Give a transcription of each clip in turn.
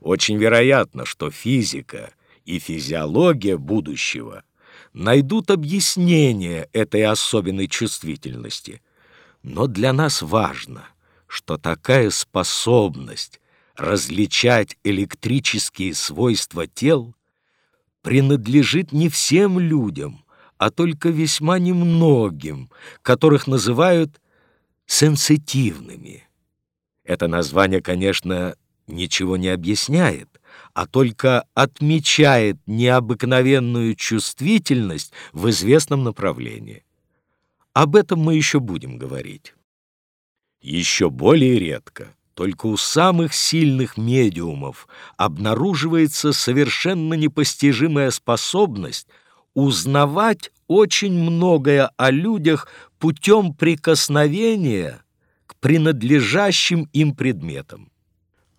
Очень вероятно, что физика и физиология будущего найдут объяснение этой особенной чувствительности. Но для нас важно, что такая способность различать электрические свойства тел принадлежит не всем людям, а только весьма немногим, которых называют сенситивными. Это название, конечно, ничего не объясняет, а только отмечает необыкновенную чувствительность в известном направлении. Об этом мы еще будем говорить. Еще более редко, только у самых сильных медиумов обнаруживается совершенно непостижимая способность узнавать очень многое о людях путем прикосновения к принадлежащим им предметам.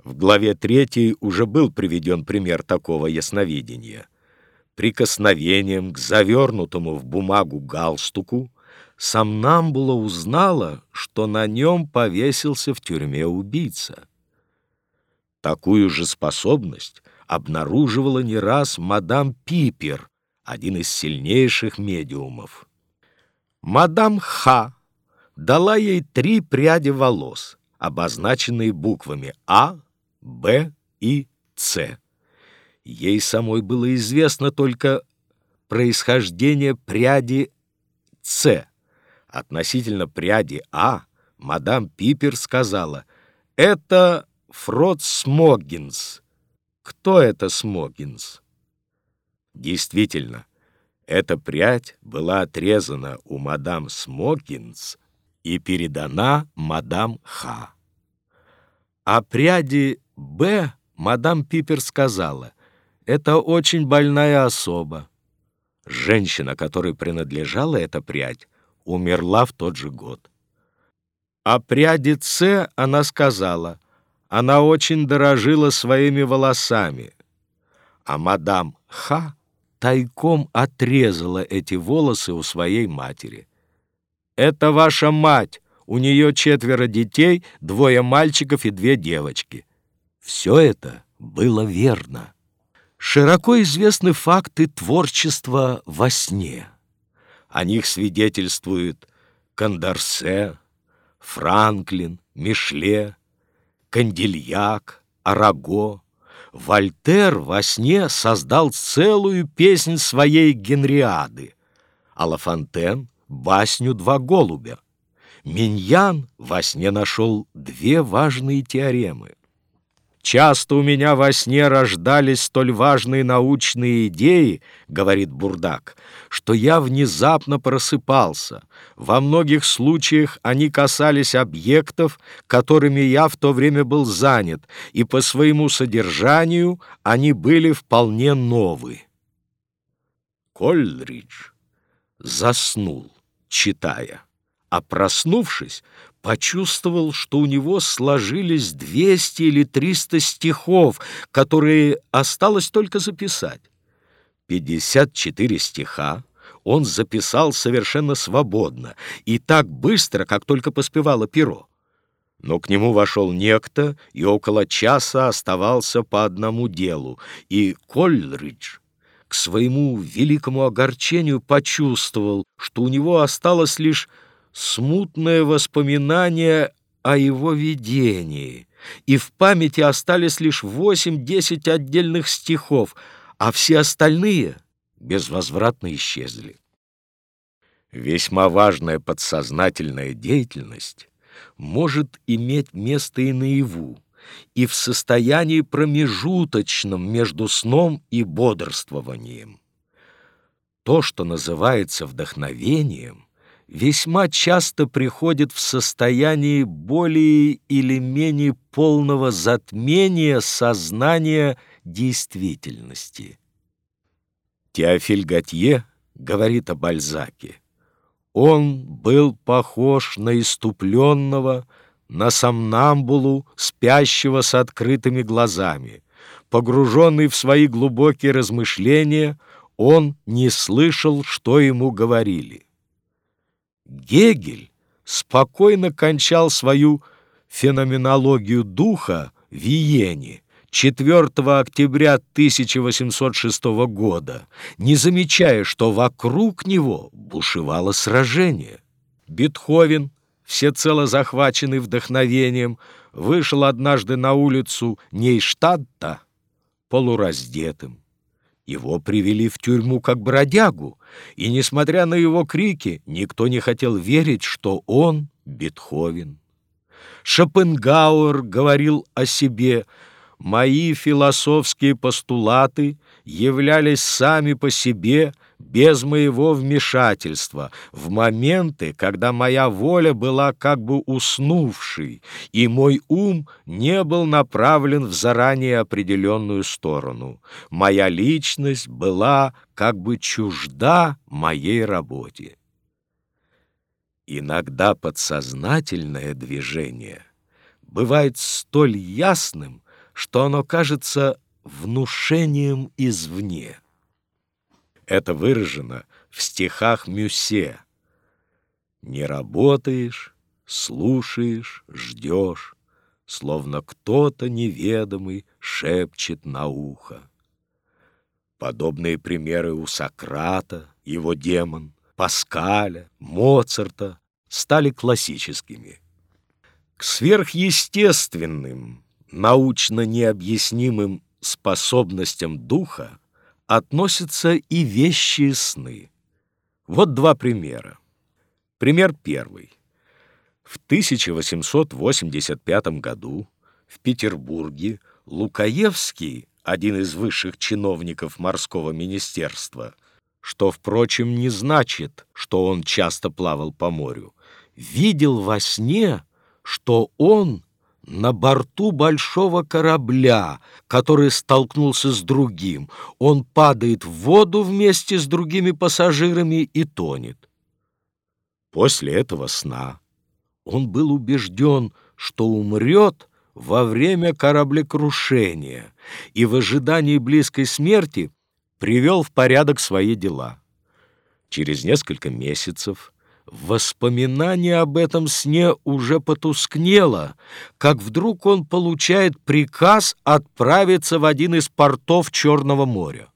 В главе 3 уже был приведен пример такого ясновидения. Прикосновением к завернутому в бумагу галстуку Самнамбула узнала, что на нем повесился в тюрьме убийца. Такую же способность обнаруживала не раз мадам Пипер, один из сильнейших медиумов. Мадам Ха дала ей три пряди волос, обозначенные буквами А, Б и С. Ей самой было известно только происхождение пряди С. Относительно пряди А мадам Пипер сказала, «Это Фрод Смогинс». Кто это Смогинс? Действительно, эта прядь была отрезана у мадам Смокинс и передана мадам Ха. О пряди Б мадам Пипер сказала, «Это очень больная особа». Женщина, которой принадлежала эта прядь, умерла в тот же год. О пряди С она сказала, она очень дорожила своими волосами, а мадам Х тайком отрезала эти волосы у своей матери. «Это ваша мать, у нее четверо детей, двое мальчиков и две девочки». Все это было верно. Широко известны факты творчества во сне. О них свидетельствуют Кондорсе, Франклин, Мишле, Кандильяк, Араго. Вольтер во сне создал целую песнь своей Генриады, а Лафонтен — басню «Два голубя». Миньян во сне нашел две важные теоремы. Часто у меня во сне рождались столь важные научные идеи, говорит Бурдак, что я внезапно просыпался. Во многих случаях они касались объектов, которыми я в то время был занят, и по своему содержанию они были вполне новы. Кольридж заснул, читая, а проснувшись, почувствовал, что у него сложились 200 или 300 стихов, которые осталось только записать. 54 стиха он записал совершенно свободно и так быстро, как только поспевало перо. Но к нему вошел некто и около часа оставался по одному делу, и Кольридж к своему великому огорчению почувствовал, что у него осталось лишь смутное воспоминание о его видении, и в памяти остались лишь восемь-десять отдельных стихов, а все остальные безвозвратно исчезли. Весьма важная подсознательная деятельность может иметь место и наяву, и в состоянии промежуточном между сном и бодрствованием. То, что называется вдохновением — весьма часто приходит в состоянии более или менее полного затмения сознания действительности. Теофиль Готье говорит о Бальзаке. Он был похож на иступленного, на сомнамбулу, спящего с открытыми глазами. Погруженный в свои глубокие размышления, он не слышал, что ему говорили. Гегель спокойно кончал свою феноменологию духа в Виене, 4 октября 1806 года, не замечая, что вокруг него бушевало сражение. Бетховен, всецело захваченный вдохновением, вышел однажды на улицу Нейштадта полураздетым. Его привели в тюрьму как бродягу, и, несмотря на его крики, никто не хотел верить, что он Бетховен. Шопенгауэр говорил о себе «Мои философские постулаты являлись сами по себе без моего вмешательства в моменты, когда моя воля была как бы уснувшей, и мой ум не был направлен в заранее определенную сторону. Моя личность была как бы чужда моей работе. Иногда подсознательное движение бывает столь ясным, что оно кажется внушением извне. Это выражено в стихах Мюссе. «Не работаешь, слушаешь, ждешь, словно кто-то неведомый шепчет на ухо». Подобные примеры у Сократа, его демон, Паскаля, Моцарта стали классическими. К сверхъестественным, научно необъяснимым способностям духа относятся и вещие сны. Вот два примера. Пример первый. В 1885 году в Петербурге Лукаевский, один из высших чиновников морского министерства, что, впрочем, не значит, что он часто плавал по морю, видел во сне, что он на борту большого корабля, который столкнулся с другим. Он падает в воду вместе с другими пассажирами и тонет. После этого сна он был убежден, что умрет во время кораблекрушения и в ожидании близкой смерти привел в порядок свои дела. Через несколько месяцев Воспоминание об этом сне уже потускнело, как вдруг он получает приказ отправиться в один из портов Черного моря.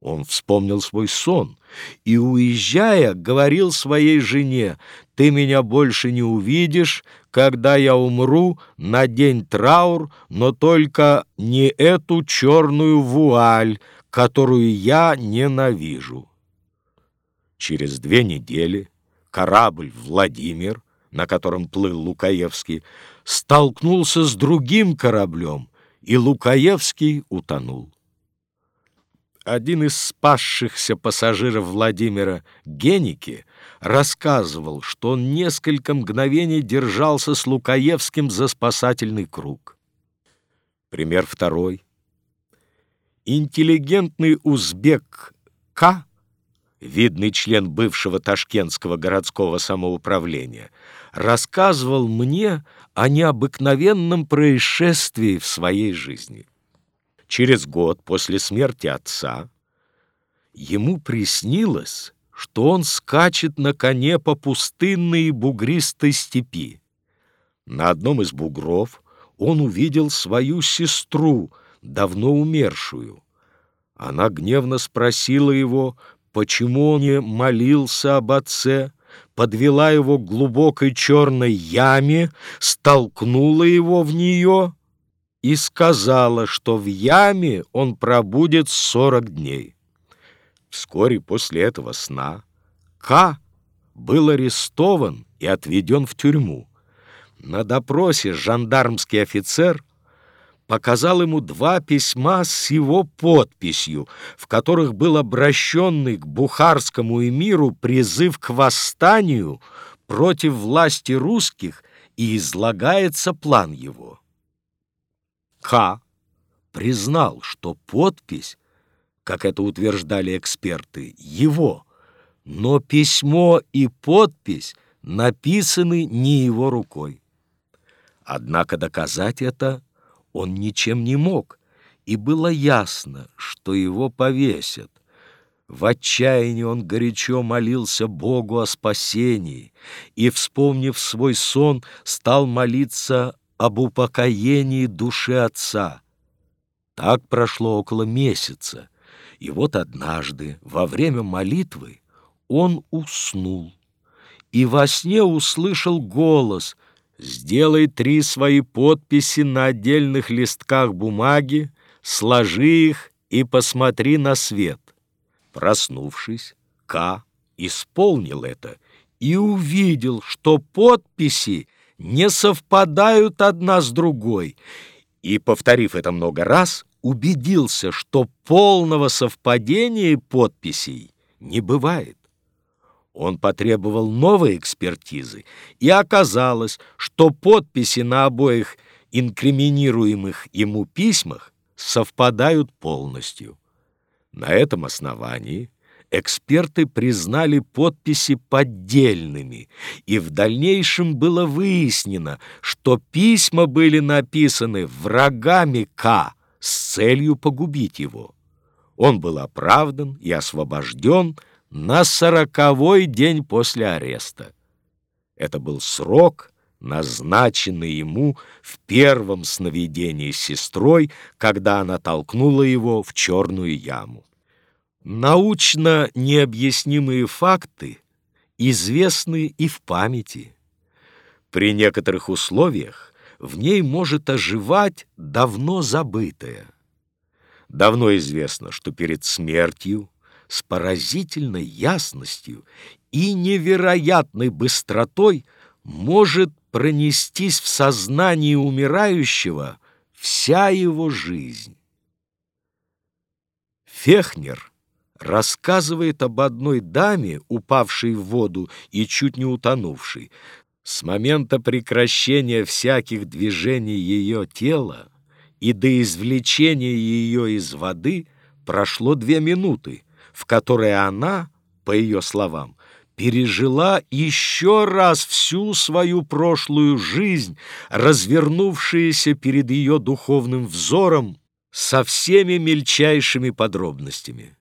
Он вспомнил свой сон и, уезжая, говорил своей жене, «Ты меня больше не увидишь, когда я умру, надень траур, но только не эту черную вуаль, которую я ненавижу». Через две недели корабль «Владимир», на котором плыл Лукаевский, столкнулся с другим кораблем, и Лукаевский утонул. Один из спасшихся пассажиров Владимира, Геники, рассказывал, что он несколько мгновений держался с Лукаевским за спасательный круг. Пример второй. Интеллигентный узбек К видный член бывшего ташкентского городского самоуправления, рассказывал мне о необыкновенном происшествии в своей жизни. Через год после смерти отца ему приснилось, что он скачет на коне по пустынной и бугристой степи. На одном из бугров он увидел свою сестру, давно умершую. Она гневно спросила его, почему он не молился об отце, подвела его к глубокой черной яме, столкнула его в нее и сказала, что в яме он пробудет сорок дней. Вскоре после этого сна К был арестован и отведен в тюрьму. На допросе жандармский офицер показал ему два письма с его подписью, в которых был обращенный к бухарскому эмиру призыв к восстанию против власти русских и излагается план его. К. признал, что подпись, как это утверждали эксперты, его, но письмо и подпись написаны не его рукой. Однако доказать это он ничем не мог, и было ясно, что его повесят. В отчаянии он горячо молился Богу о спасении и, вспомнив свой сон, стал молиться об упокоении души отца. Так прошло около месяца, и вот однажды, во время молитвы, он уснул и во сне услышал голос «Сделай три свои подписи на отдельных листках бумаги, сложи их и посмотри на свет». Проснувшись, К. исполнил это и увидел, что подписи не совпадают одна с другой, и, повторив это много раз, убедился, что полного совпадения подписей не бывает. Он потребовал новой экспертизы, и оказалось, что подписи на обоих инкриминируемых ему письмах совпадают полностью. На этом основании эксперты признали подписи поддельными, и в дальнейшем было выяснено, что письма были написаны врагами К с целью погубить его. Он был оправдан и освобожден на сороковой день после ареста. Это был срок, назначенный ему в первом сновидении с сестрой, когда она толкнула его в черную яму. Научно необъяснимые факты известны и в памяти. При некоторых условиях в ней может оживать давно забытое. Давно известно, что перед смертью с поразительной ясностью и невероятной быстротой может пронестись в сознании умирающего вся его жизнь. Фехнер рассказывает об одной даме, упавшей в воду и чуть не утонувшей. С момента прекращения всяких движений ее тела и до извлечения ее из воды прошло две минуты, в которой она, по ее словам, пережила еще раз всю свою прошлую жизнь, развернувшуюся перед ее духовным взором со всеми мельчайшими подробностями.